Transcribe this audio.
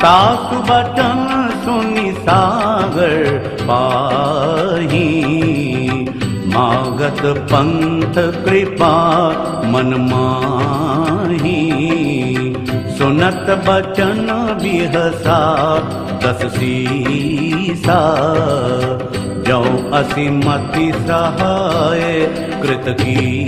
सु बचन सुनि सागर पाही। मागत पंथ कृपा मन माही। सुनत बचन बिहसा दस सीसा। जो असिमति सह कृतकी